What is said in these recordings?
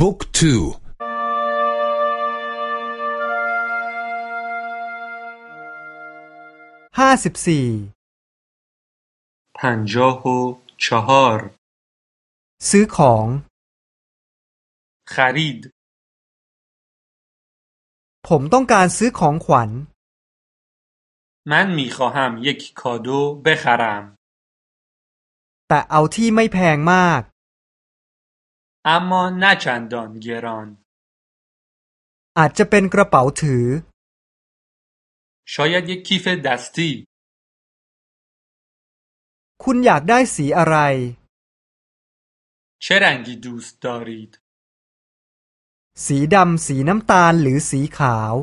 บุ๊กทูห้าสิบสี่พันจโฮชฮาร์ซื้อของ خرید ผมต้องการซื้อของขวัญ من میخواهم یک کادو بخرم แต่เอาที่ไม่แพงมาก اما نه چندان گران อาจจะเป็นกระเป๋าถือ شاید یک کیف دستی คุณอยากได้สีอะไร چه رنگی دوست دارید สีดำสีน้ำตาลหรือสีขาว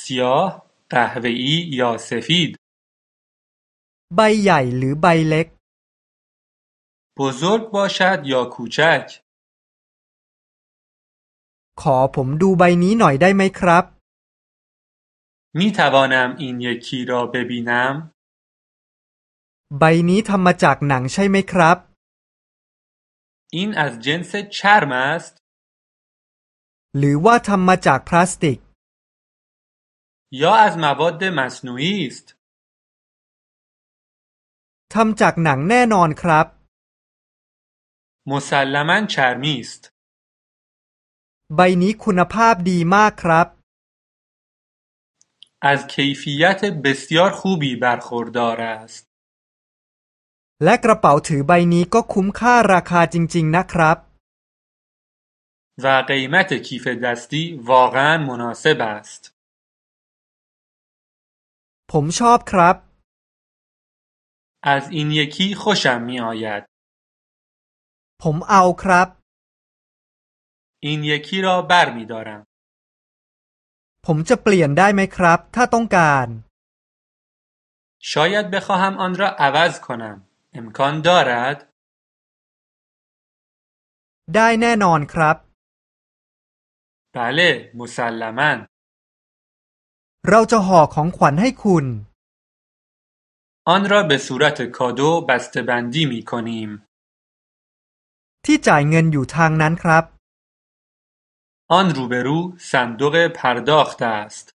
سیاه قهوه‌ای یا سفید ใบใหญ่หรือใบเล็ก بزرگ باشد یا کوچک ขอผมดูใบนี้หน่อยได้ไหมครับ می توانم این یکی را ببینم ใบนี้ทำมาจากหนังใช่ไหมครับ این از جنس چرم است หรือว่าทำมาจากพลาสติก یا از مواد مصنوعی است ทำจากหนังแน่นอนครับ مسلما چرمی است ใบนี้คุณภาพดีมากครับ از کیفیت بسیار خوبی برخوردار است และกระเป๋าถือใบนี้ก็คุ้มค่าราคาจริง ๆ นะครับ و قیمت کیف دستی واقعا مناسب است ผมชอบครับ از این یکی خوشم می آید ผมเอาครับ این یکی را بر می دارم ผมจะเปลี่ยนได้ไหมครับ ถ้าต้องการ شاید بخواهم آن را عوض کنم امکان دارد ได้แน่นอนครับ بله مسلما เราจะห่อของขวัญให้คุณ آن را به صورت کادو بسته‌بندی می کنیم ที่จ่ายเงินอยู่ทางนั้นครับ آن روبرو صندوق پرداخت است